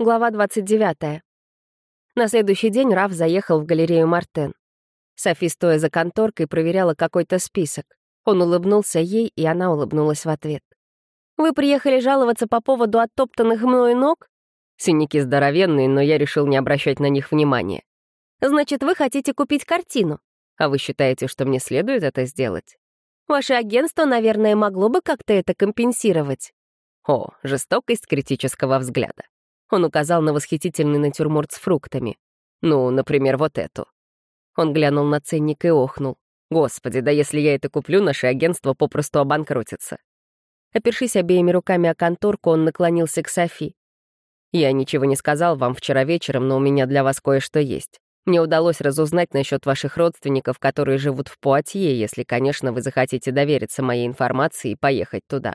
Глава 29. На следующий день Раф заехал в галерею Мартен. Софи, стоя за конторкой, проверяла какой-то список. Он улыбнулся ей, и она улыбнулась в ответ. «Вы приехали жаловаться по поводу оттоптанных мною ног?» Синяки здоровенные, но я решил не обращать на них внимания. «Значит, вы хотите купить картину? А вы считаете, что мне следует это сделать? Ваше агентство, наверное, могло бы как-то это компенсировать?» О, жестокость критического взгляда. Он указал на восхитительный натюрморт с фруктами. Ну, например, вот эту. Он глянул на ценник и охнул. Господи, да если я это куплю, наше агентство попросту обанкротится. Опершись обеими руками о конторку, он наклонился к Софи. «Я ничего не сказал вам вчера вечером, но у меня для вас кое-что есть. Мне удалось разузнать насчет ваших родственников, которые живут в Пуатье, если, конечно, вы захотите довериться моей информации и поехать туда».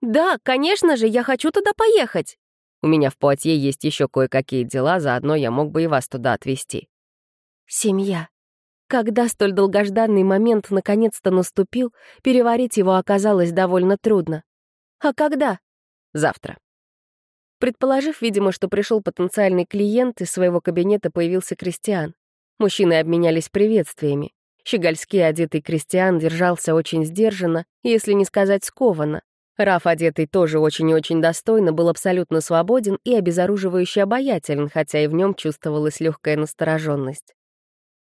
«Да, конечно же, я хочу туда поехать!» У меня в Пуатье есть еще кое-какие дела, заодно я мог бы и вас туда отвезти». Семья. Когда столь долгожданный момент наконец-то наступил, переварить его оказалось довольно трудно. «А когда?» «Завтра». Предположив, видимо, что пришел потенциальный клиент, из своего кабинета появился Кристиан. Мужчины обменялись приветствиями. Щегольский одетый Кристиан держался очень сдержанно, если не сказать скованно. Раф, одетый тоже очень и очень достойно, был абсолютно свободен и обезоруживающе обаятелен, хотя и в нем чувствовалась легкая настороженность.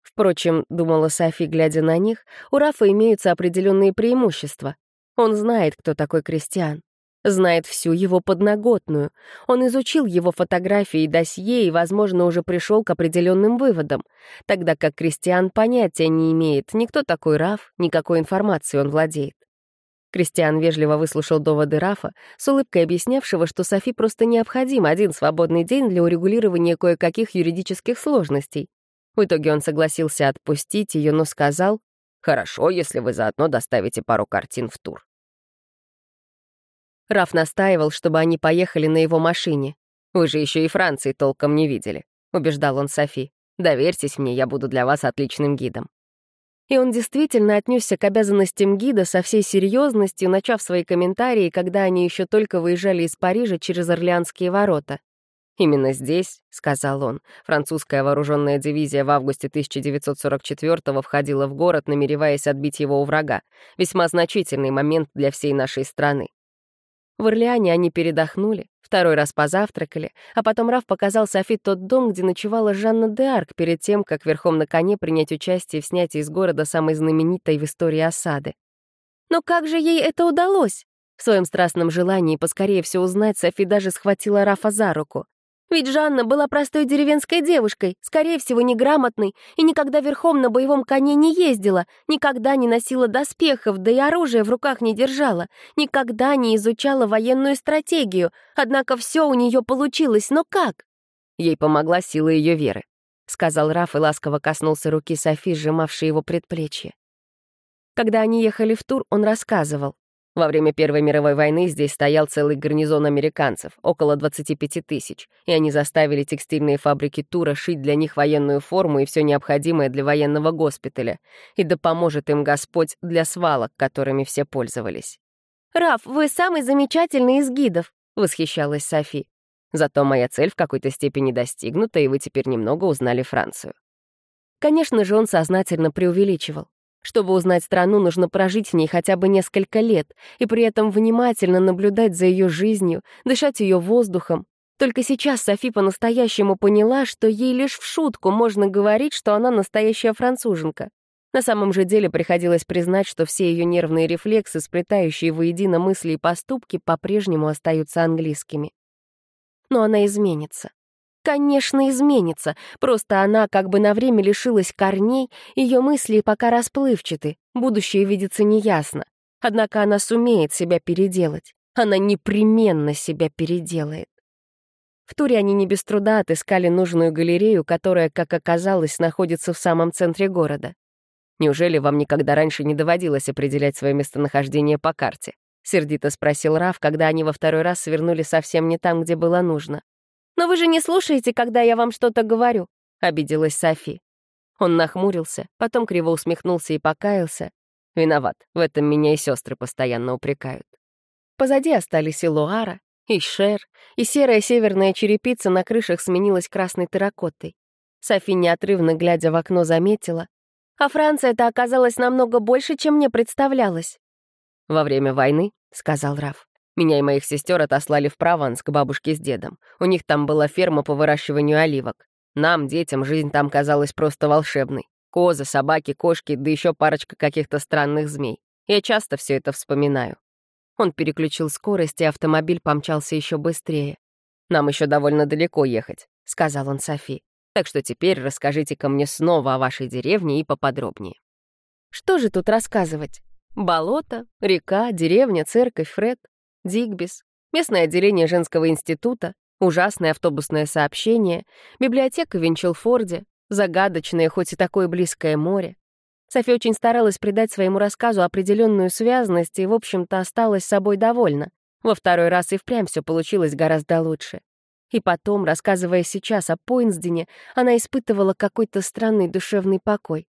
Впрочем, думала Софи, глядя на них, у Рафа имеются определенные преимущества. Он знает, кто такой Кристиан. Знает всю его подноготную. Он изучил его фотографии и досье и, возможно, уже пришел к определенным выводам, тогда как Кристиан понятия не имеет, никто такой Раф, никакой информации он владеет. Кристиан вежливо выслушал доводы Рафа, с улыбкой объяснявшего, что Софи просто необходим один свободный день для урегулирования кое-каких юридических сложностей. В итоге он согласился отпустить ее, но сказал, «Хорошо, если вы заодно доставите пару картин в тур». Раф настаивал, чтобы они поехали на его машине. «Вы же еще и Франции толком не видели», — убеждал он Софи. «Доверьтесь мне, я буду для вас отличным гидом». И он действительно отнесся к обязанностям гида со всей серьезностью, начав свои комментарии, когда они еще только выезжали из Парижа через Орлеанские ворота. «Именно здесь», — сказал он, французская вооруженная дивизия в августе 1944-го входила в город, намереваясь отбить его у врага. Весьма значительный момент для всей нашей страны. В Орлеане они передохнули, второй раз позавтракали, а потом Раф показал Софи тот дом, где ночевала Жанна де Арк перед тем, как верхом на коне принять участие в снятии из города самой знаменитой в истории осады. Но как же ей это удалось? В своем страстном желании поскорее все узнать, Софи даже схватила Рафа за руку. Ведь Жанна была простой деревенской девушкой, скорее всего, неграмотной, и никогда верхом на боевом коне не ездила, никогда не носила доспехов, да и оружие в руках не держала, никогда не изучала военную стратегию, однако все у нее получилось, но как? Ей помогла сила ее веры, — сказал Раф и ласково коснулся руки Софи, сжимавшей его предплечье. Когда они ехали в тур, он рассказывал. Во время Первой мировой войны здесь стоял целый гарнизон американцев, около 25 тысяч, и они заставили текстильные фабрики Тура шить для них военную форму и все необходимое для военного госпиталя. И да поможет им Господь для свалок, которыми все пользовались. «Раф, вы самый замечательный из гидов», — восхищалась Софи. «Зато моя цель в какой-то степени достигнута, и вы теперь немного узнали Францию». Конечно же, он сознательно преувеличивал. Чтобы узнать страну, нужно прожить в ней хотя бы несколько лет и при этом внимательно наблюдать за ее жизнью, дышать ее воздухом. Только сейчас Софи по-настоящему поняла, что ей лишь в шутку можно говорить, что она настоящая француженка. На самом же деле приходилось признать, что все ее нервные рефлексы, сплетающие воедино мысли и поступки, по-прежнему остаются английскими. Но она изменится. Конечно, изменится, просто она как бы на время лишилась корней, ее мысли пока расплывчаты, будущее видится неясно. Однако она сумеет себя переделать. Она непременно себя переделает. В туре они не без труда отыскали нужную галерею, которая, как оказалось, находится в самом центре города. «Неужели вам никогда раньше не доводилось определять свое местонахождение по карте?» — сердито спросил Раф, когда они во второй раз свернули совсем не там, где было нужно. «Но вы же не слушаете, когда я вам что-то говорю», — обиделась Софи. Он нахмурился, потом криво усмехнулся и покаялся. «Виноват, в этом меня и сестры постоянно упрекают». Позади остались и Луара, И шер, и серая северная черепица на крышах сменилась красной терракотой. Софи, неотрывно глядя в окно, заметила. А Франция-то оказалась намного больше, чем мне представлялось. «Во время войны», — сказал Раф, «меня и моих сестер отослали в Прованс к бабушке с дедом. У них там была ферма по выращиванию оливок. Нам, детям, жизнь там казалась просто волшебной. Козы, собаки, кошки, да еще парочка каких-то странных змей. Я часто все это вспоминаю. Он переключил скорость, и автомобиль помчался еще быстрее. «Нам еще довольно далеко ехать», — сказал он Софи. «Так что теперь расскажите-ка мне снова о вашей деревне и поподробнее». Что же тут рассказывать? Болото, река, деревня, церковь, Фред, Дигбис, местное отделение женского института, ужасное автобусное сообщение, библиотека в Винчелфорде, загадочное, хоть и такое близкое море. Софи очень старалась придать своему рассказу определенную связность и, в общем-то, осталась собой довольна. Во второй раз и впрямь все получилось гораздо лучше. И потом, рассказывая сейчас о Пойнсдене, она испытывала какой-то странный душевный покой.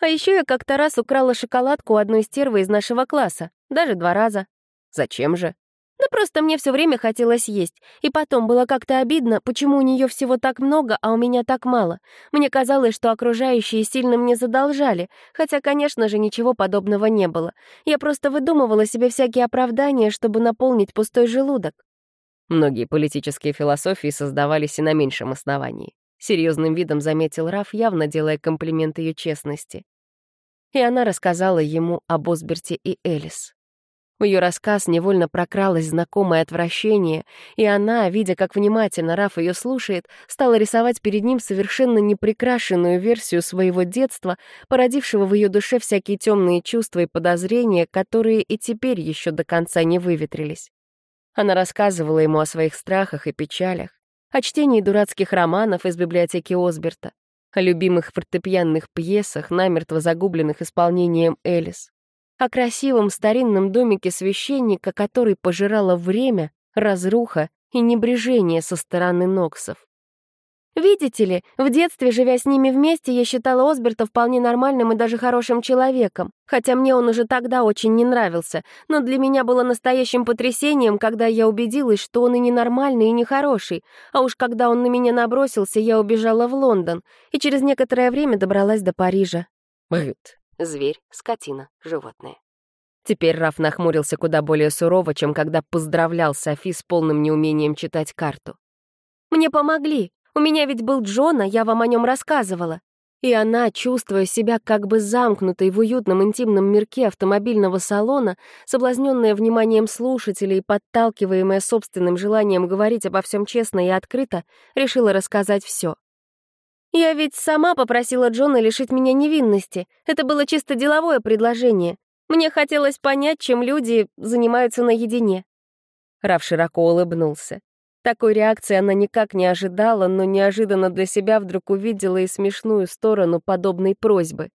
А еще я как-то раз украла шоколадку у одной стервы из нашего класса, даже два раза. Зачем же? Да просто мне все время хотелось есть. И потом было как-то обидно, почему у нее всего так много, а у меня так мало. Мне казалось, что окружающие сильно мне задолжали, хотя, конечно же, ничего подобного не было. Я просто выдумывала себе всякие оправдания, чтобы наполнить пустой желудок. Многие политические философии создавались и на меньшем основании. Серьезным видом заметил Раф, явно делая комплимент ее честности. И она рассказала ему об Осберте и Элис. В ее рассказ невольно прокралось знакомое отвращение, и она, видя, как внимательно Раф ее слушает, стала рисовать перед ним совершенно неприкрашенную версию своего детства, породившего в ее душе всякие темные чувства и подозрения, которые и теперь еще до конца не выветрились. Она рассказывала ему о своих страхах и печалях, о чтении дурацких романов из библиотеки Осберта, о любимых фортепианных пьесах, намертво загубленных исполнением Элис, о красивом старинном домике священника, который пожирало время, разруха и небрежение со стороны Ноксов. Видите ли, в детстве, живя с ними вместе, я считала Осберта вполне нормальным и даже хорошим человеком, хотя мне он уже тогда очень не нравился, но для меня было настоящим потрясением, когда я убедилась, что он и ненормальный, и нехороший, а уж когда он на меня набросился, я убежала в Лондон и через некоторое время добралась до Парижа. Быт. Зверь, скотина, животное. Теперь Раф нахмурился куда более сурово, чем когда поздравлял Софи с полным неумением читать карту. «Мне помогли. У меня ведь был Джона, я вам о нем рассказывала. И она, чувствуя себя как бы замкнутой в уютном интимном мирке автомобильного салона, соблазненная вниманием слушателей и подталкиваемая собственным желанием говорить обо всем честно и открыто, решила рассказать все. Я ведь сама попросила Джона лишить меня невинности. Это было чисто деловое предложение. Мне хотелось понять, чем люди занимаются наедине. Раф широко улыбнулся. Такой реакции она никак не ожидала, но неожиданно для себя вдруг увидела и смешную сторону подобной просьбы.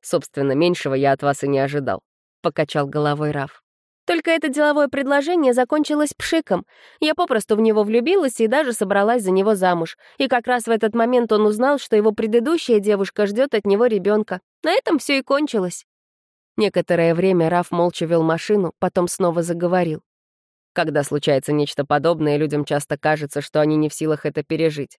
«Собственно, меньшего я от вас и не ожидал», — покачал головой Раф. Только это деловое предложение закончилось пшиком. Я попросту в него влюбилась и даже собралась за него замуж. И как раз в этот момент он узнал, что его предыдущая девушка ждет от него ребенка. На этом все и кончилось. Некоторое время Раф молча вел машину, потом снова заговорил. Когда случается нечто подобное, людям часто кажется, что они не в силах это пережить.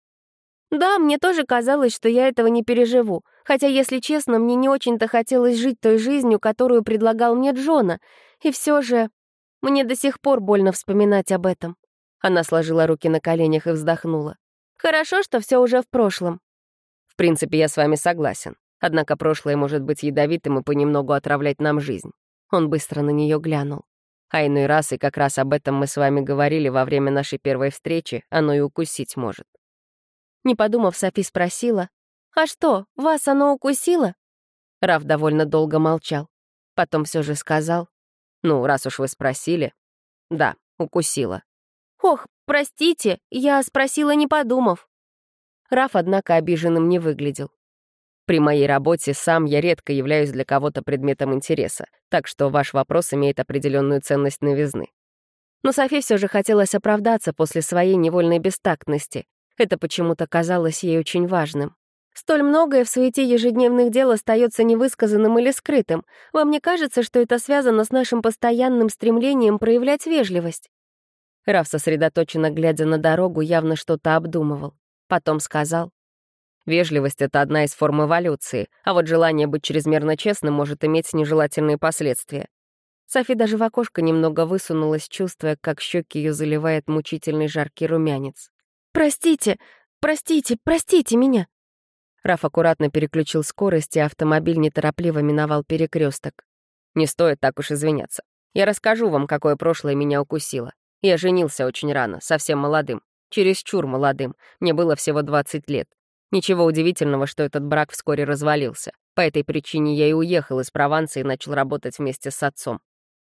Да, мне тоже казалось, что я этого не переживу. Хотя, если честно, мне не очень-то хотелось жить той жизнью, которую предлагал мне Джона. И все же мне до сих пор больно вспоминать об этом. Она сложила руки на коленях и вздохнула. Хорошо, что все уже в прошлом. В принципе, я с вами согласен. Однако прошлое может быть ядовитым и понемногу отравлять нам жизнь. Он быстро на нее глянул. А иной раз, и как раз об этом мы с вами говорили во время нашей первой встречи, оно и укусить может. Не подумав, Софи спросила, «А что, вас оно укусило?» Раф довольно долго молчал. Потом все же сказал, ну, раз уж вы спросили. Да, укусила. Ох, простите, я спросила, не подумав. Раф, однако, обиженным не выглядел. При моей работе сам я редко являюсь для кого-то предметом интереса, так что ваш вопрос имеет определенную ценность новизны. Но Софи все же хотелось оправдаться после своей невольной бестактности. Это почему-то казалось ей очень важным. Столь многое в суете ежедневных дел остается невысказанным или скрытым. Вам не кажется, что это связано с нашим постоянным стремлением проявлять вежливость? Раф, сосредоточенно глядя на дорогу, явно что-то обдумывал. Потом сказал. Вежливость — это одна из форм эволюции, а вот желание быть чрезмерно честным может иметь нежелательные последствия. Софи даже в окошко немного высунулась, чувствуя, как щеки ее заливает мучительный жаркий румянец. «Простите, простите, простите меня!» Раф аккуратно переключил скорость, и автомобиль неторопливо миновал перекресток. «Не стоит так уж извиняться. Я расскажу вам, какое прошлое меня укусило. Я женился очень рано, совсем молодым. Чересчур молодым. Мне было всего 20 лет. Ничего удивительного, что этот брак вскоре развалился. По этой причине я и уехал из Прованса и начал работать вместе с отцом.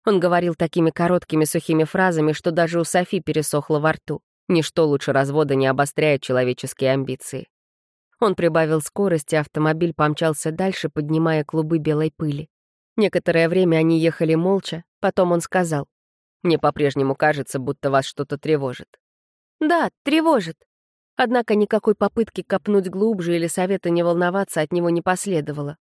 Он говорил такими короткими сухими фразами, что даже у Софи пересохло во рту. Ничто лучше развода не обостряет человеческие амбиции. Он прибавил скорость, и автомобиль помчался дальше, поднимая клубы белой пыли. Некоторое время они ехали молча, потом он сказал, «Мне по-прежнему кажется, будто вас что-то тревожит». «Да, тревожит. Однако никакой попытки копнуть глубже или совета не волноваться от него не последовало.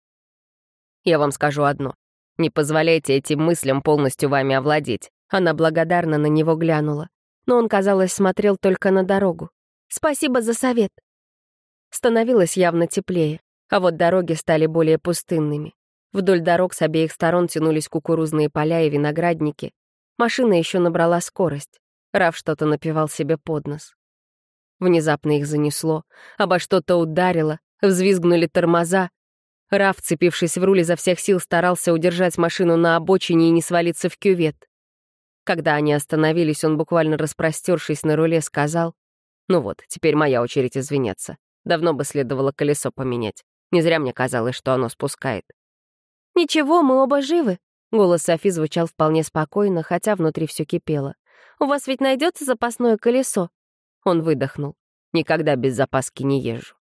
«Я вам скажу одно. Не позволяйте этим мыслям полностью вами овладеть». Она благодарно на него глянула. Но он, казалось, смотрел только на дорогу. «Спасибо за совет». Становилось явно теплее, а вот дороги стали более пустынными. Вдоль дорог с обеих сторон тянулись кукурузные поля и виноградники. Машина еще набрала скорость. Раф что-то напевал себе под нос. Внезапно их занесло, обо что-то ударило, взвизгнули тормоза. Раф, цепившись в руль изо всех сил, старался удержать машину на обочине и не свалиться в кювет. Когда они остановились, он, буквально распростершись на руле, сказал, «Ну вот, теперь моя очередь извиняться. Давно бы следовало колесо поменять. Не зря мне казалось, что оно спускает». «Ничего, мы оба живы», — голос Софи звучал вполне спокойно, хотя внутри все кипело. «У вас ведь найдется запасное колесо?» Он выдохнул. «Никогда без запаски не езжу».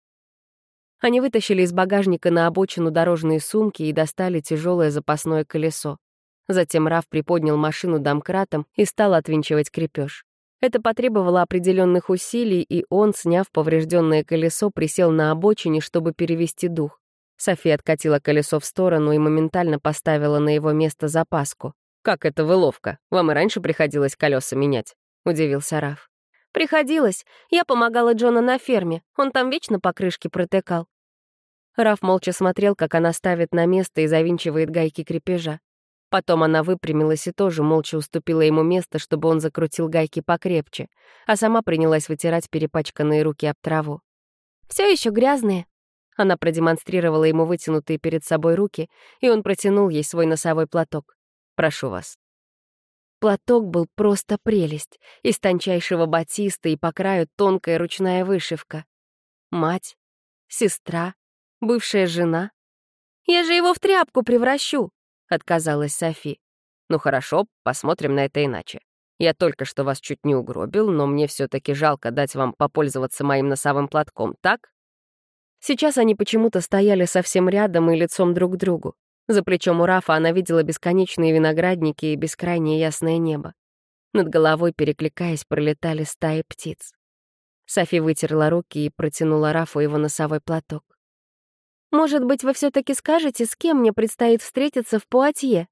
Они вытащили из багажника на обочину дорожные сумки и достали тяжелое запасное колесо. Затем Раф приподнял машину домкратом и стал отвинчивать крепеж. Это потребовало определенных усилий, и он, сняв поврежденное колесо, присел на обочине, чтобы перевести дух. Софи откатила колесо в сторону и моментально поставила на его место запаску. «Как это вы ловко? Вам и раньше приходилось колеса менять?» — удивился Раф. «Приходилось. Я помогала Джона на ферме. Он там вечно по крышке протыкал». Раф молча смотрел, как она ставит на место и завинчивает гайки крепежа. Потом она выпрямилась и тоже молча уступила ему место, чтобы он закрутил гайки покрепче, а сама принялась вытирать перепачканные руки об траву. Все еще грязные». Она продемонстрировала ему вытянутые перед собой руки, и он протянул ей свой носовой платок. «Прошу вас». Платок был просто прелесть, из тончайшего батиста и по краю тонкая ручная вышивка. Мать, сестра, бывшая жена. «Я же его в тряпку превращу», — отказалась Софи. «Ну хорошо, посмотрим на это иначе. Я только что вас чуть не угробил, но мне все таки жалко дать вам попользоваться моим носовым платком, так?» Сейчас они почему-то стояли совсем рядом и лицом друг к другу. За плечом у Рафа она видела бесконечные виноградники и бескрайнее ясное небо. Над головой, перекликаясь, пролетали стаи птиц. Софи вытерла руки и протянула Рафу его носовой платок. «Может быть, вы все таки скажете, с кем мне предстоит встретиться в Пуатье?»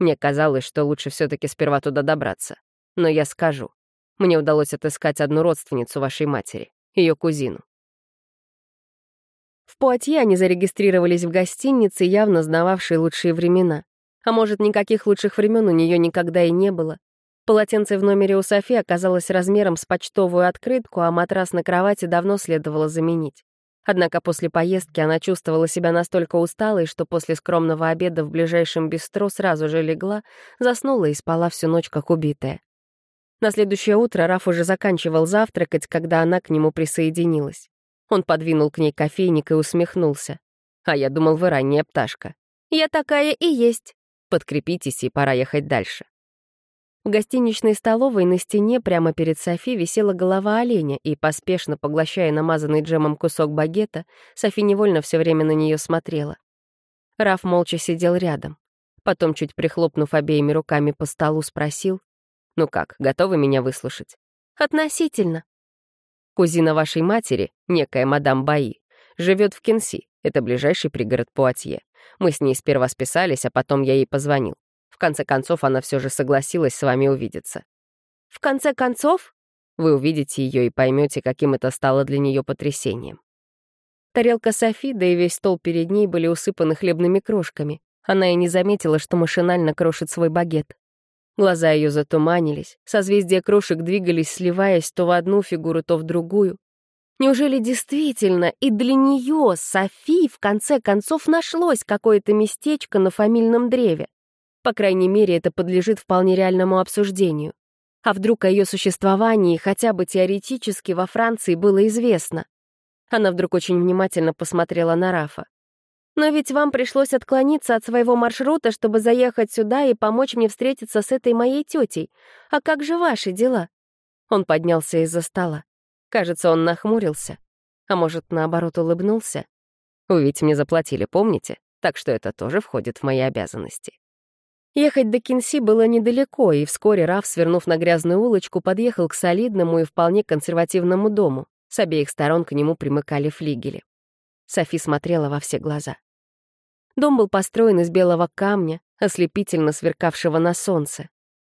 Мне казалось, что лучше все таки сперва туда добраться. Но я скажу. Мне удалось отыскать одну родственницу вашей матери, ее кузину. В Пуатье они зарегистрировались в гостинице, явно знававшей лучшие времена. А может, никаких лучших времен у нее никогда и не было. Полотенце в номере у Софи оказалось размером с почтовую открытку, а матрас на кровати давно следовало заменить. Однако после поездки она чувствовала себя настолько усталой, что после скромного обеда в ближайшем бистро сразу же легла, заснула и спала всю ночь как убитая. На следующее утро Раф уже заканчивал завтракать, когда она к нему присоединилась. Он подвинул к ней кофейник и усмехнулся. «А я думал, вы ранняя пташка». «Я такая и есть». «Подкрепитесь, и пора ехать дальше». В гостиничной столовой на стене прямо перед Софи висела голова оленя, и, поспешно поглощая намазанный джемом кусок багета, Софи невольно все время на нее смотрела. Раф молча сидел рядом. Потом, чуть прихлопнув обеими руками по столу, спросил, «Ну как, готовы меня выслушать?» «Относительно», Кузина вашей матери, некая мадам Баи, живет в Кенси, это ближайший пригород Пуатье. Мы с ней сперва списались, а потом я ей позвонил. В конце концов, она все же согласилась с вами увидеться. В конце концов, вы увидите ее и поймете, каким это стало для нее потрясением. Тарелка Софи, да и весь стол перед ней были усыпаны хлебными крошками. Она и не заметила, что машинально крошит свой багет. Глаза ее затуманились, созвездия крошек двигались, сливаясь то в одну фигуру, то в другую. Неужели действительно и для нее, Софи, в конце концов нашлось какое-то местечко на фамильном древе? По крайней мере, это подлежит вполне реальному обсуждению. А вдруг о ее существовании хотя бы теоретически во Франции было известно? Она вдруг очень внимательно посмотрела на Рафа. «Но ведь вам пришлось отклониться от своего маршрута, чтобы заехать сюда и помочь мне встретиться с этой моей тетей. А как же ваши дела?» Он поднялся из-за стола. Кажется, он нахмурился. А может, наоборот, улыбнулся. «Вы ведь мне заплатили, помните? Так что это тоже входит в мои обязанности». Ехать до Кинси было недалеко, и вскоре Раф, свернув на грязную улочку, подъехал к солидному и вполне консервативному дому. С обеих сторон к нему примыкали флигели. Софи смотрела во все глаза. Дом был построен из белого камня, ослепительно сверкавшего на солнце.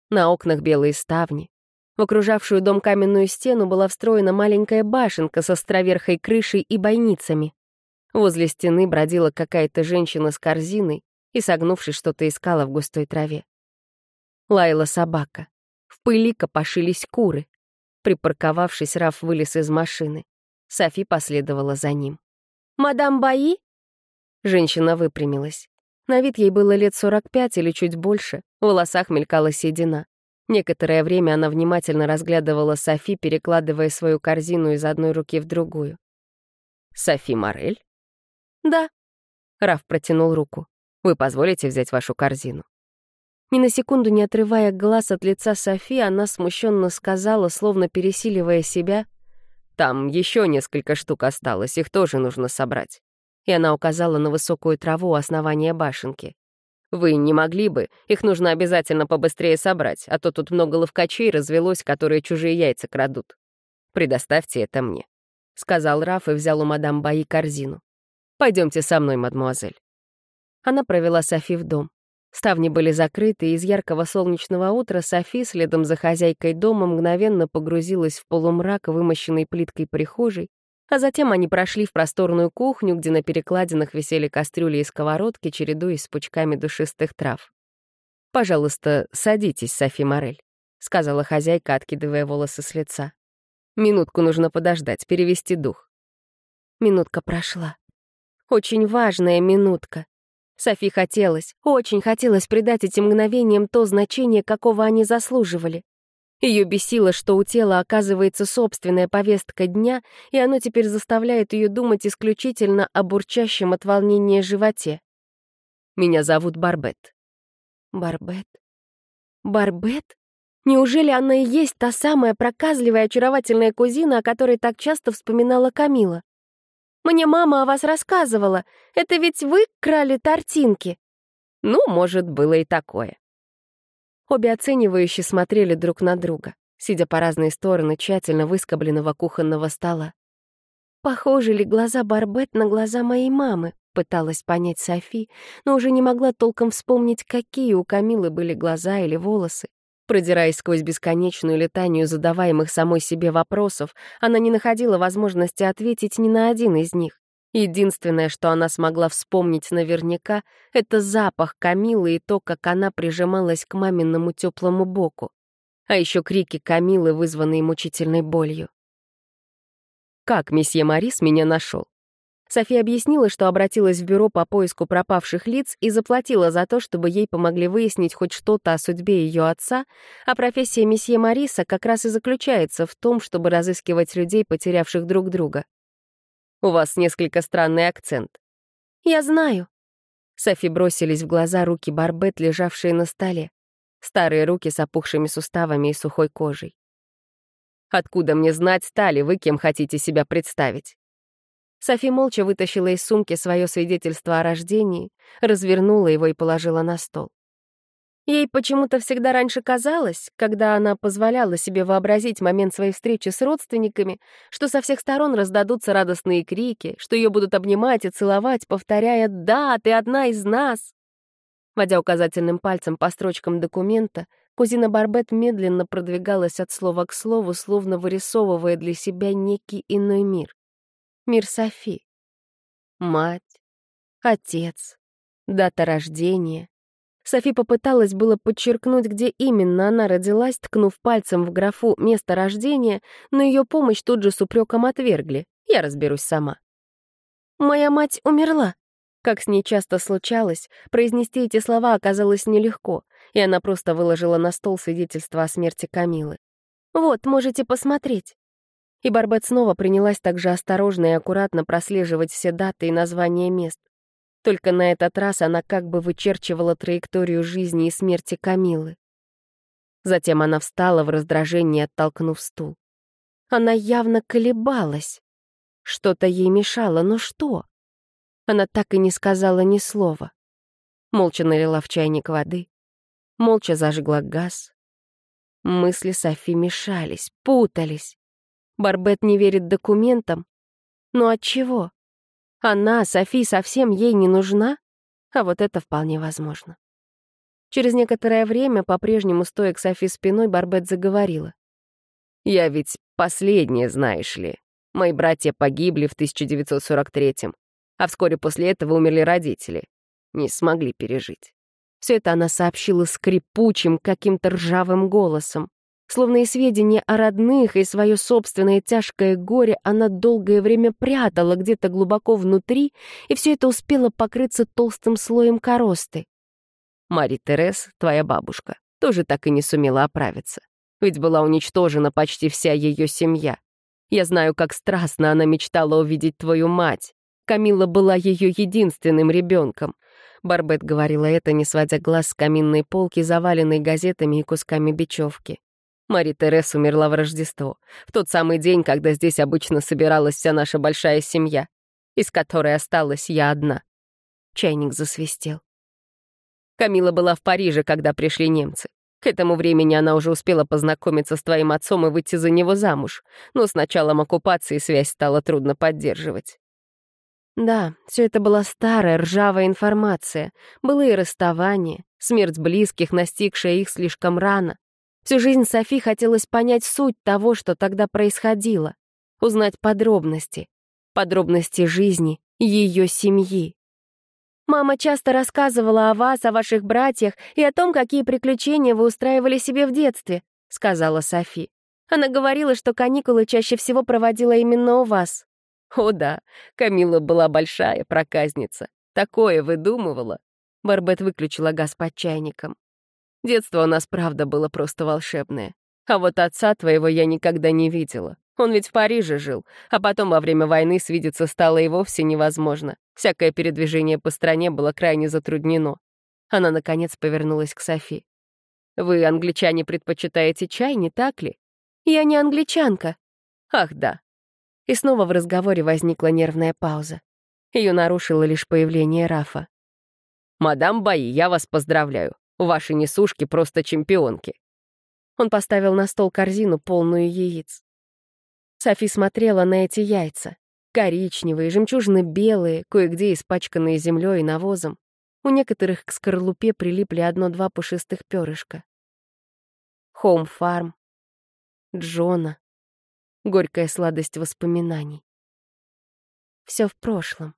На окнах белые ставни. В окружавшую дом каменную стену была встроена маленькая башенка со островерхой крышей и бойницами. Возле стены бродила какая-то женщина с корзиной и, согнувшись, что-то искала в густой траве. Лаяла собака. В пыли копошились куры. Припарковавшись, Раф вылез из машины. Софи последовала за ним. «Мадам Баи?» Женщина выпрямилась. На вид ей было лет 45 или чуть больше, в волосах мелькала седина. Некоторое время она внимательно разглядывала Софи, перекладывая свою корзину из одной руки в другую. «Софи Морель?» «Да». Раф протянул руку. «Вы позволите взять вашу корзину?» Ни на секунду не отрывая глаз от лица Софи, она смущенно сказала, словно пересиливая себя, «Там еще несколько штук осталось, их тоже нужно собрать». И она указала на высокую траву у основания башенки. «Вы не могли бы, их нужно обязательно побыстрее собрать, а то тут много ловкачей развелось, которые чужие яйца крадут. Предоставьте это мне», — сказал Раф и взял у мадам Баи корзину. Пойдемте со мной, мадмуазель». Она провела Софи в дом. Ставни были закрыты, и из яркого солнечного утра Софи, следом за хозяйкой дома, мгновенно погрузилась в полумрак, вымощенный плиткой прихожей, а затем они прошли в просторную кухню, где на перекладинах висели кастрюли и сковородки, чередуясь с пучками душистых трав. «Пожалуйста, садитесь, Софи Морель», — сказала хозяйка, откидывая волосы с лица. «Минутку нужно подождать, перевести дух». Минутка прошла. Очень важная минутка. Софи хотелось, очень хотелось придать этим мгновениям то значение, какого они заслуживали. Ее бесило, что у тела оказывается собственная повестка дня, и оно теперь заставляет ее думать исключительно о бурчащем от волнения животе. «Меня зовут Барбет». «Барбет? Барбет? Неужели она и есть та самая проказливая, очаровательная кузина, о которой так часто вспоминала Камила? Мне мама о вас рассказывала. Это ведь вы крали тортинки?» Ну, может, было и такое. Обе оценивающе смотрели друг на друга, сидя по разные стороны тщательно выскобленного кухонного стола. «Похожи ли глаза Барбет на глаза моей мамы?» — пыталась понять Софи, но уже не могла толком вспомнить, какие у Камилы были глаза или волосы. Продираясь сквозь бесконечную летанию задаваемых самой себе вопросов, она не находила возможности ответить ни на один из них. Единственное, что она смогла вспомнить наверняка, это запах Камилы и то, как она прижималась к маминому теплому боку. А еще крики Камилы, вызванные мучительной болью. «Как месье Марис меня нашел? София объяснила, что обратилась в бюро по поиску пропавших лиц и заплатила за то, чтобы ей помогли выяснить хоть что-то о судьбе ее отца, а профессия месье Мариса как раз и заключается в том, чтобы разыскивать людей, потерявших друг друга. «У вас несколько странный акцент». «Я знаю». Софи бросились в глаза руки Барбет, лежавшие на столе. Старые руки с опухшими суставами и сухой кожей. «Откуда мне знать, стали вы, кем хотите себя представить?» Софи молча вытащила из сумки свое свидетельство о рождении, развернула его и положила на стол. Ей почему-то всегда раньше казалось, когда она позволяла себе вообразить момент своей встречи с родственниками, что со всех сторон раздадутся радостные крики, что ее будут обнимать и целовать, повторяя «Да, ты одна из нас!». Водя указательным пальцем по строчкам документа, Кузина Барбет медленно продвигалась от слова к слову, словно вырисовывая для себя некий иной мир. Мир Софи. Мать, отец, дата рождения. Софи попыталась было подчеркнуть, где именно она родилась, ткнув пальцем в графу «место рождения», но ее помощь тут же с упреком отвергли. Я разберусь сама. «Моя мать умерла», как с ней часто случалось, произнести эти слова оказалось нелегко, и она просто выложила на стол свидетельство о смерти Камилы. «Вот, можете посмотреть». И Барбет снова принялась также осторожно и аккуратно прослеживать все даты и названия мест. Только на этот раз она как бы вычерчивала траекторию жизни и смерти Камилы. Затем она встала в раздражении, оттолкнув стул. Она явно колебалась. Что-то ей мешало, но что? Она так и не сказала ни слова. Молча налила в чайник воды, молча зажгла газ. Мысли Софи мешались, путались. Барбет не верит документам. Но от чего? Она, Софи, совсем ей не нужна? А вот это вполне возможно. Через некоторое время, по-прежнему стоя к Софи спиной, Барбет заговорила. «Я ведь последняя, знаешь ли. Мои братья погибли в 1943-м а вскоре после этого умерли родители. Не смогли пережить. Все это она сообщила скрипучим, каким-то ржавым голосом. Словно и сведения о родных, и свое собственное тяжкое горе она долгое время прятала где-то глубоко внутри, и все это успело покрыться толстым слоем коросты. Мари Терес, твоя бабушка, тоже так и не сумела оправиться. Ведь была уничтожена почти вся ее семья. Я знаю, как страстно она мечтала увидеть твою мать, Камила была ее единственным ребенком. Барбет говорила это, не сводя глаз с каминной полки, заваленной газетами и кусками бечевки. Мари Терес умерла в Рождество, в тот самый день, когда здесь обычно собиралась вся наша большая семья, из которой осталась я одна. Чайник засвистел. Камила была в Париже, когда пришли немцы. К этому времени она уже успела познакомиться с твоим отцом и выйти за него замуж, но с началом оккупации связь стало трудно поддерживать. Да, все это была старая, ржавая информация. Было и расставание, смерть близких, настигшая их слишком рано. Всю жизнь Софи хотелось понять суть того, что тогда происходило, узнать подробности, подробности жизни ее семьи. «Мама часто рассказывала о вас, о ваших братьях и о том, какие приключения вы устраивали себе в детстве», — сказала Софи. Она говорила, что каникулы чаще всего проводила именно у вас. О да, Камила была большая проказница. Такое выдумывала. Барбет выключила газ под чайником. Детство у нас, правда, было просто волшебное. А вот отца твоего я никогда не видела. Он ведь в Париже жил, а потом во время войны свидеться стало и вовсе невозможно. Всякое передвижение по стране было крайне затруднено. Она, наконец, повернулась к Софи. «Вы, англичане, предпочитаете чай, не так ли?» «Я не англичанка». «Ах, да, и снова в разговоре возникла нервная пауза. Ее нарушило лишь появление Рафа. «Мадам Баи, я вас поздравляю. Ваши несушки просто чемпионки». Он поставил на стол корзину, полную яиц. Софи смотрела на эти яйца. Коричневые, жемчужно-белые, кое-где испачканные землей и навозом. У некоторых к скорлупе прилипли одно-два пушистых перышка. Хоум Фарм. Джона горькая сладость воспоминаний. Все в прошлом.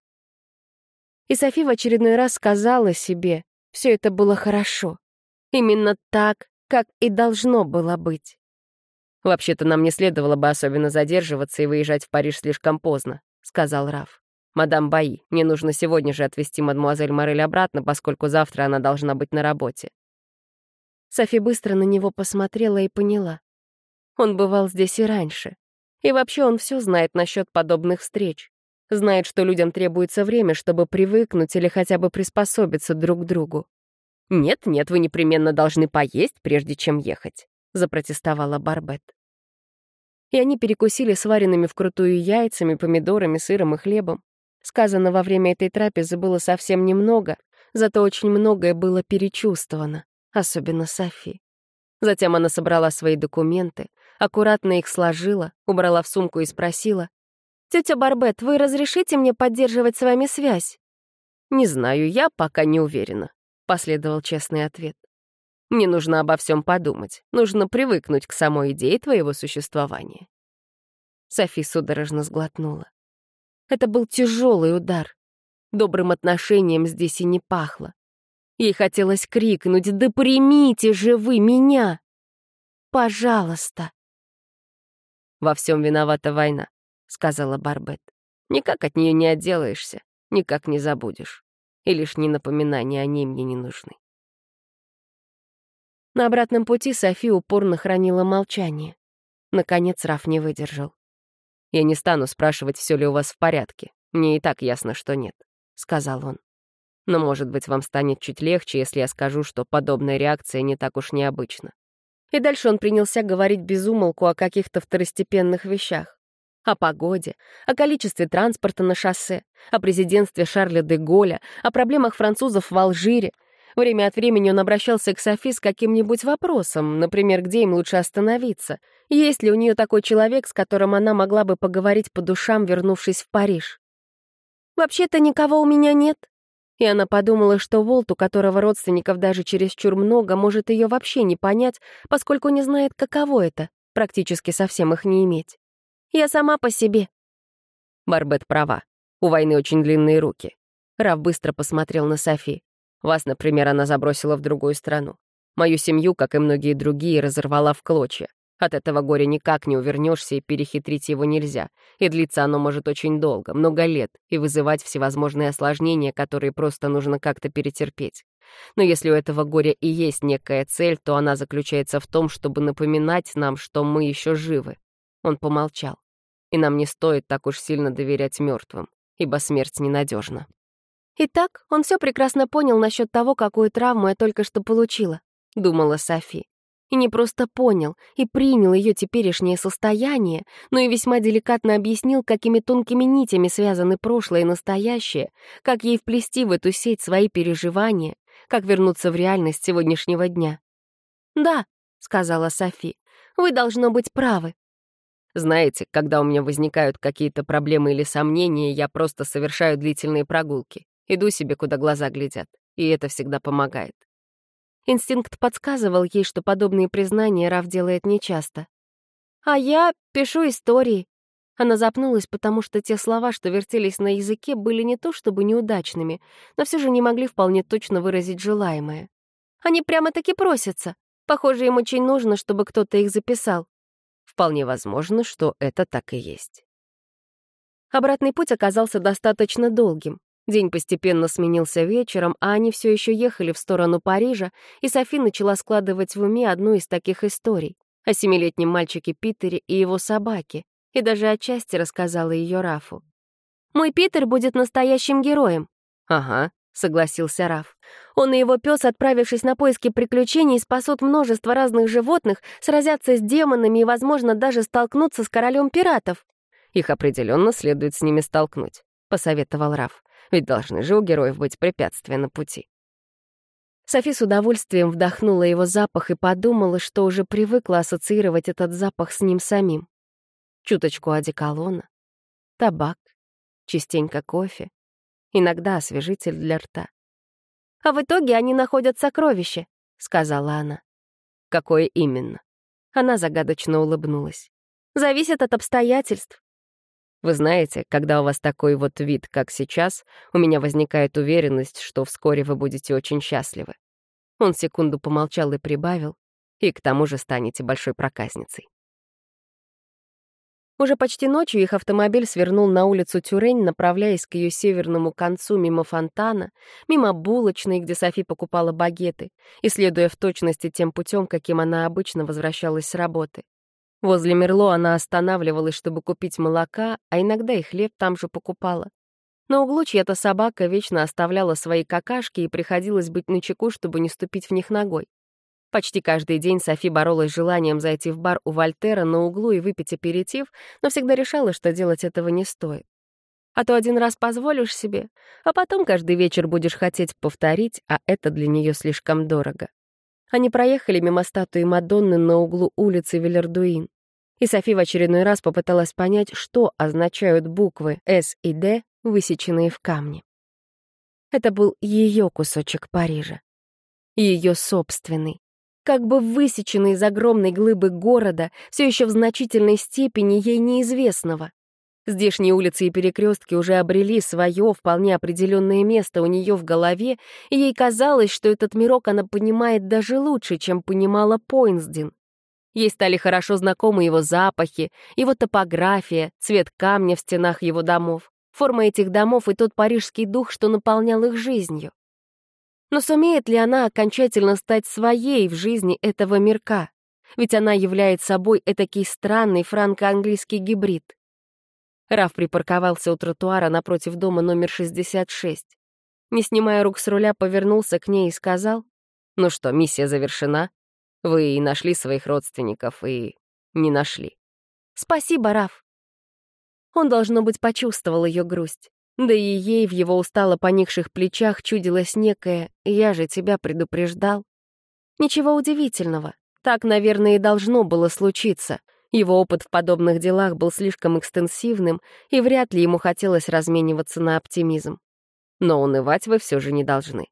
И Софи в очередной раз сказала себе, все это было хорошо. Именно так, как и должно было быть. «Вообще-то нам не следовало бы особенно задерживаться и выезжать в Париж слишком поздно», — сказал Раф. «Мадам Баи, мне нужно сегодня же отвезти мадмуазель Морель обратно, поскольку завтра она должна быть на работе». Софи быстро на него посмотрела и поняла. Он бывал здесь и раньше. И вообще он все знает насчет подобных встреч. Знает, что людям требуется время, чтобы привыкнуть или хотя бы приспособиться друг к другу. «Нет, нет, вы непременно должны поесть, прежде чем ехать», — запротестовала Барбет. И они перекусили сваренными вкрутую яйцами, помидорами, сыром и хлебом. Сказано во время этой трапезы было совсем немного, зато очень многое было перечувствовано, особенно Софи. Затем она собрала свои документы, аккуратно их сложила, убрала в сумку и спросила. «Тетя Барбет, вы разрешите мне поддерживать с вами связь?» «Не знаю, я пока не уверена», — последовал честный ответ. Мне нужно обо всем подумать. Нужно привыкнуть к самой идее твоего существования. Софи судорожно сглотнула. Это был тяжелый удар. Добрым отношением здесь и не пахло. Ей хотелось крикнуть «Да примите же вы меня! Пожалуйста!» «Во всем виновата война», — сказала Барбет. «Никак от нее не отделаешься, никак не забудешь. И лишние напоминания о ней мне не нужны». На обратном пути Софи упорно хранила молчание. Наконец Раф не выдержал. «Я не стану спрашивать, все ли у вас в порядке. Мне и так ясно, что нет», — сказал он. «Но, может быть, вам станет чуть легче, если я скажу, что подобная реакция не так уж необычна». И дальше он принялся говорить безумолку о каких-то второстепенных вещах. О погоде, о количестве транспорта на шоссе, о президентстве Шарля де Голля, о проблемах французов в Алжире, Время от времени он обращался к Софи с каким-нибудь вопросом, например, где им лучше остановиться, есть ли у нее такой человек, с которым она могла бы поговорить по душам, вернувшись в Париж. «Вообще-то никого у меня нет». И она подумала, что Волт, у которого родственников даже чересчур много, может ее вообще не понять, поскольку не знает, каково это — практически совсем их не иметь. «Я сама по себе». Барбет права. У войны очень длинные руки. Раф быстро посмотрел на Софи. Вас, например, она забросила в другую страну. Мою семью, как и многие другие, разорвала в клочья. От этого горя никак не увернешься, и перехитрить его нельзя. И длиться оно может очень долго, много лет, и вызывать всевозможные осложнения, которые просто нужно как-то перетерпеть. Но если у этого горя и есть некая цель, то она заключается в том, чтобы напоминать нам, что мы еще живы. Он помолчал. И нам не стоит так уж сильно доверять мертвым, ибо смерть ненадежна. «Итак, он все прекрасно понял насчет того, какую травму я только что получила», — думала Софи. И не просто понял и принял ее теперешнее состояние, но и весьма деликатно объяснил, какими тонкими нитями связаны прошлое и настоящее, как ей вплести в эту сеть свои переживания, как вернуться в реальность сегодняшнего дня. «Да», — сказала Софи, — «вы, должно быть, правы. Знаете, когда у меня возникают какие-то проблемы или сомнения, я просто совершаю длительные прогулки. Иду себе, куда глаза глядят, и это всегда помогает. Инстинкт подсказывал ей, что подобные признания Раф делает нечасто. «А я пишу истории». Она запнулась, потому что те слова, что вертелись на языке, были не то чтобы неудачными, но все же не могли вполне точно выразить желаемое. Они прямо-таки просятся. Похоже, им очень нужно, чтобы кто-то их записал. Вполне возможно, что это так и есть. Обратный путь оказался достаточно долгим. День постепенно сменился вечером, а они все еще ехали в сторону Парижа, и Софи начала складывать в уме одну из таких историй о семилетнем мальчике Питере и его собаке, и даже отчасти рассказала ее Рафу. «Мой Питер будет настоящим героем». «Ага», — согласился Раф. «Он и его пес, отправившись на поиски приключений, спасут множество разных животных, сразятся с демонами и, возможно, даже столкнутся с королем пиратов». «Их определенно следует с ними столкнуть», — посоветовал Раф ведь должны же у героев быть препятствия на пути. Софи с удовольствием вдохнула его запах и подумала, что уже привыкла ассоциировать этот запах с ним самим. Чуточку одеколона, табак, частенько кофе, иногда освежитель для рта. «А в итоге они находят сокровище», — сказала она. «Какое именно?» Она загадочно улыбнулась. «Зависит от обстоятельств. Вы знаете, когда у вас такой вот вид, как сейчас, у меня возникает уверенность, что вскоре вы будете очень счастливы. Он секунду помолчал и прибавил, и к тому же станете большой проказницей. Уже почти ночью их автомобиль свернул на улицу Тюрень, направляясь к ее северному концу мимо фонтана, мимо булочной, где Софи покупала багеты, и следуя в точности тем путем, каким она обычно возвращалась с работы. Возле Мерло она останавливалась, чтобы купить молока, а иногда и хлеб там же покупала. На углу чья-то собака вечно оставляла свои какашки, и приходилось быть начеку, чтобы не ступить в них ногой. Почти каждый день Софи боролась с желанием зайти в бар у Вольтера на углу и выпить аперитив, но всегда решала, что делать этого не стоит. А то один раз позволишь себе, а потом каждый вечер будешь хотеть повторить, а это для нее слишком дорого. Они проехали мимо статуи Мадонны на углу улицы Велердуин. И Софи в очередной раз попыталась понять, что означают буквы «С» и «Д», высеченные в камне. Это был ее кусочек Парижа. Ее собственный. Как бы высеченный из огромной глыбы города, все еще в значительной степени ей неизвестного. Здешние улицы и перекрестки уже обрели свое вполне определенное место у нее в голове, и ей казалось, что этот мирок она понимает даже лучше, чем понимала Пойнсдин. Ей стали хорошо знакомы его запахи, его топография, цвет камня в стенах его домов, форма этих домов и тот парижский дух, что наполнял их жизнью. Но сумеет ли она окончательно стать своей в жизни этого мирка? Ведь она является собой этакий странный франко-английский гибрид. Раф припарковался у тротуара напротив дома номер 66. Не снимая рук с руля, повернулся к ней и сказал, «Ну что, миссия завершена. Вы и нашли своих родственников, и не нашли». «Спасибо, Раф». Он, должно быть, почувствовал ее грусть. Да и ей в его устало поникших плечах чудилось некое «я же тебя предупреждал». Ничего удивительного. Так, наверное, и должно было случиться. Его опыт в подобных делах был слишком экстенсивным, и вряд ли ему хотелось размениваться на оптимизм. Но унывать вы все же не должны.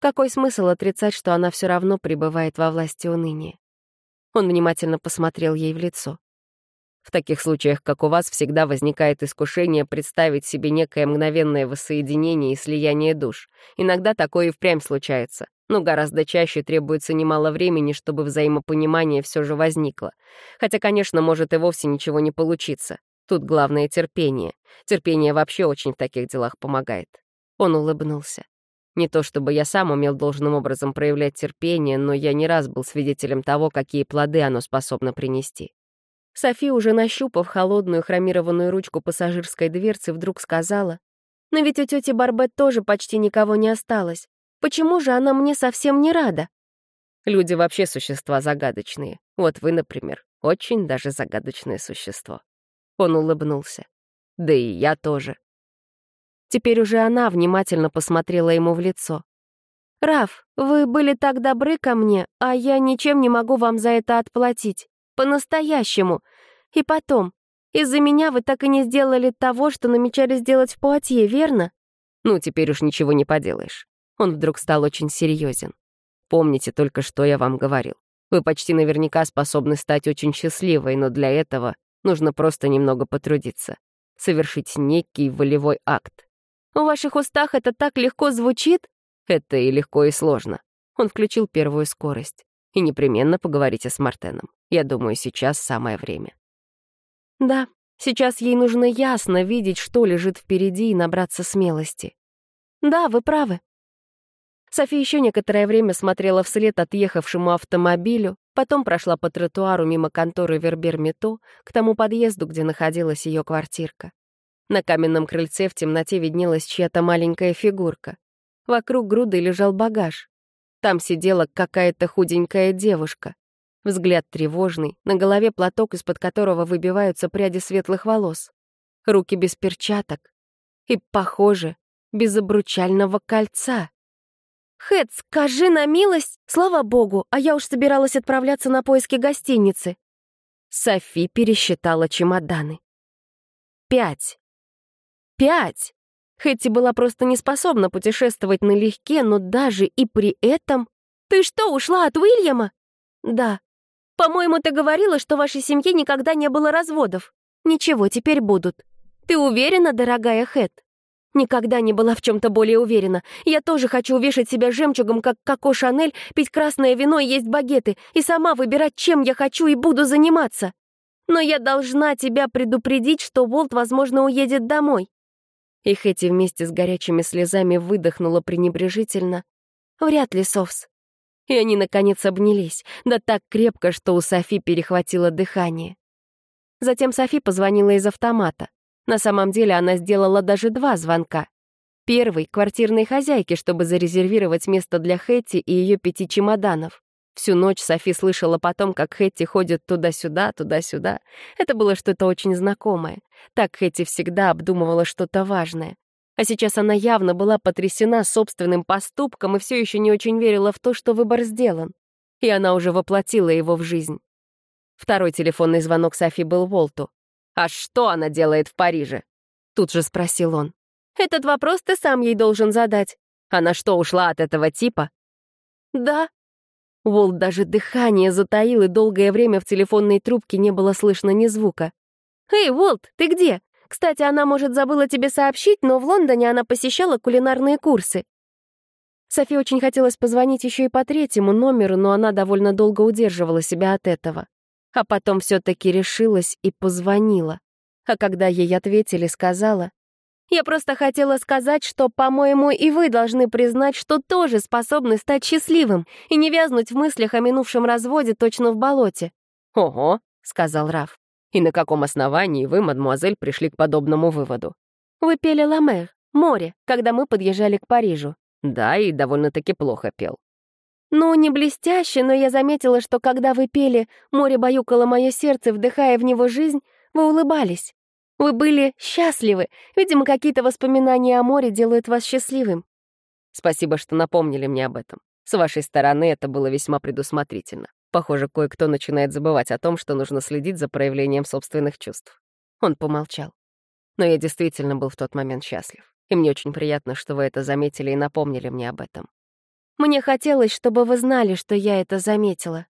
Какой смысл отрицать, что она все равно пребывает во власти уныния? Он внимательно посмотрел ей в лицо. В таких случаях, как у вас, всегда возникает искушение представить себе некое мгновенное воссоединение и слияние душ. Иногда такое и впрямь случается, но гораздо чаще требуется немало времени, чтобы взаимопонимание все же возникло. Хотя, конечно, может и вовсе ничего не получиться. Тут главное терпение. Терпение вообще очень в таких делах помогает. Он улыбнулся. Не то чтобы я сам умел должным образом проявлять терпение, но я не раз был свидетелем того, какие плоды оно способно принести. Софи, уже нащупав холодную хромированную ручку пассажирской дверцы, вдруг сказала, «Но ведь у тети Барбет тоже почти никого не осталось. Почему же она мне совсем не рада?» Люди вообще существа загадочные. Вот вы, например, очень даже загадочное существо. Он улыбнулся. Да и я тоже. Теперь уже она внимательно посмотрела ему в лицо. «Раф, вы были так добры ко мне, а я ничем не могу вам за это отплатить. По-настоящему. И потом, из-за меня вы так и не сделали того, что намечали сделать в Пуатье, верно? Ну, теперь уж ничего не поделаешь. Он вдруг стал очень серьезен. Помните только, что я вам говорил. Вы почти наверняка способны стать очень счастливой, но для этого нужно просто немного потрудиться. Совершить некий волевой акт. В ваших устах это так легко звучит? Это и легко, и сложно. Он включил первую скорость. И непременно поговорите с Мартеном. Я думаю, сейчас самое время. Да, сейчас ей нужно ясно видеть, что лежит впереди, и набраться смелости. Да, вы правы. София еще некоторое время смотрела вслед отъехавшему автомобилю, потом прошла по тротуару мимо конторы Вербер-Мето к тому подъезду, где находилась ее квартирка. На каменном крыльце в темноте виднелась чья-то маленькая фигурка. Вокруг груды лежал багаж. Там сидела какая-то худенькая девушка. Взгляд тревожный, на голове платок, из-под которого выбиваются пряди светлых волос. Руки без перчаток. И, похоже, без обручального кольца. «Хэт, скажи на милость! Слава богу, а я уж собиралась отправляться на поиски гостиницы!» Софи пересчитала чемоданы. Пять. Пять! Хэтти была просто не способна путешествовать налегке, но даже и при этом... «Ты что, ушла от Уильяма?» «Да. По-моему, ты говорила, что в вашей семье никогда не было разводов. Ничего, теперь будут. Ты уверена, дорогая Хэт?» Никогда не была в чем-то более уверена. Я тоже хочу увешать себя жемчугом, как Коко Шанель, пить красное вино и есть багеты, и сама выбирать, чем я хочу и буду заниматься. Но я должна тебя предупредить, что Волт, возможно, уедет домой. И Хэти вместе с горячими слезами выдохнула пренебрежительно. «Вряд ли, Совс». И они, наконец, обнялись, да так крепко, что у Софи перехватило дыхание. Затем Софи позвонила из автомата. На самом деле она сделала даже два звонка. Первый — квартирной хозяйке, чтобы зарезервировать место для Хэти и ее пяти чемоданов. Всю ночь Софи слышала потом, как Хэтти ходит туда-сюда, туда-сюда. Это было что-то очень знакомое. Так Хэтти всегда обдумывала что-то важное. А сейчас она явно была потрясена собственным поступком и все еще не очень верила в то, что выбор сделан. И она уже воплотила его в жизнь. Второй телефонный звонок Софи был Волту. «А что она делает в Париже?» Тут же спросил он. «Этот вопрос ты сам ей должен задать. Она что, ушла от этого типа?» «Да», Волт даже дыхание затаил, и долгое время в телефонной трубке не было слышно ни звука. «Эй, Волт, ты где? Кстати, она, может, забыла тебе сообщить, но в Лондоне она посещала кулинарные курсы». Софи очень хотелось позвонить еще и по третьему номеру, но она довольно долго удерживала себя от этого. А потом все-таки решилась и позвонила. А когда ей ответили, сказала, «Я просто хотела сказать, что, по-моему, и вы должны признать, что тоже способны стать счастливым и не вязнуть в мыслях о минувшем разводе точно в болоте». «Ого», — сказал Раф. И на каком основании вы, мадмуазель, пришли к подобному выводу? Вы пели «Ламер», «Море», когда мы подъезжали к Парижу. Да, и довольно-таки плохо пел. Ну, не блестяще, но я заметила, что когда вы пели «Море баюкало мое сердце, вдыхая в него жизнь», вы улыбались. Вы были счастливы. Видимо, какие-то воспоминания о море делают вас счастливым. Спасибо, что напомнили мне об этом. С вашей стороны это было весьма предусмотрительно. Похоже, кое-кто начинает забывать о том, что нужно следить за проявлением собственных чувств. Он помолчал. Но я действительно был в тот момент счастлив. И мне очень приятно, что вы это заметили и напомнили мне об этом. Мне хотелось, чтобы вы знали, что я это заметила.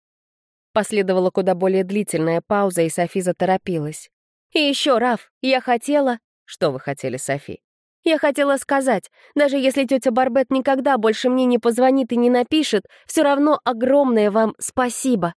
Последовала куда более длительная пауза, и Софи заторопилась. И еще, Раф, я хотела... Что вы хотели, Софи? Я хотела сказать, даже если тетя Барбет никогда больше мне не позвонит и не напишет, все равно огромное вам спасибо.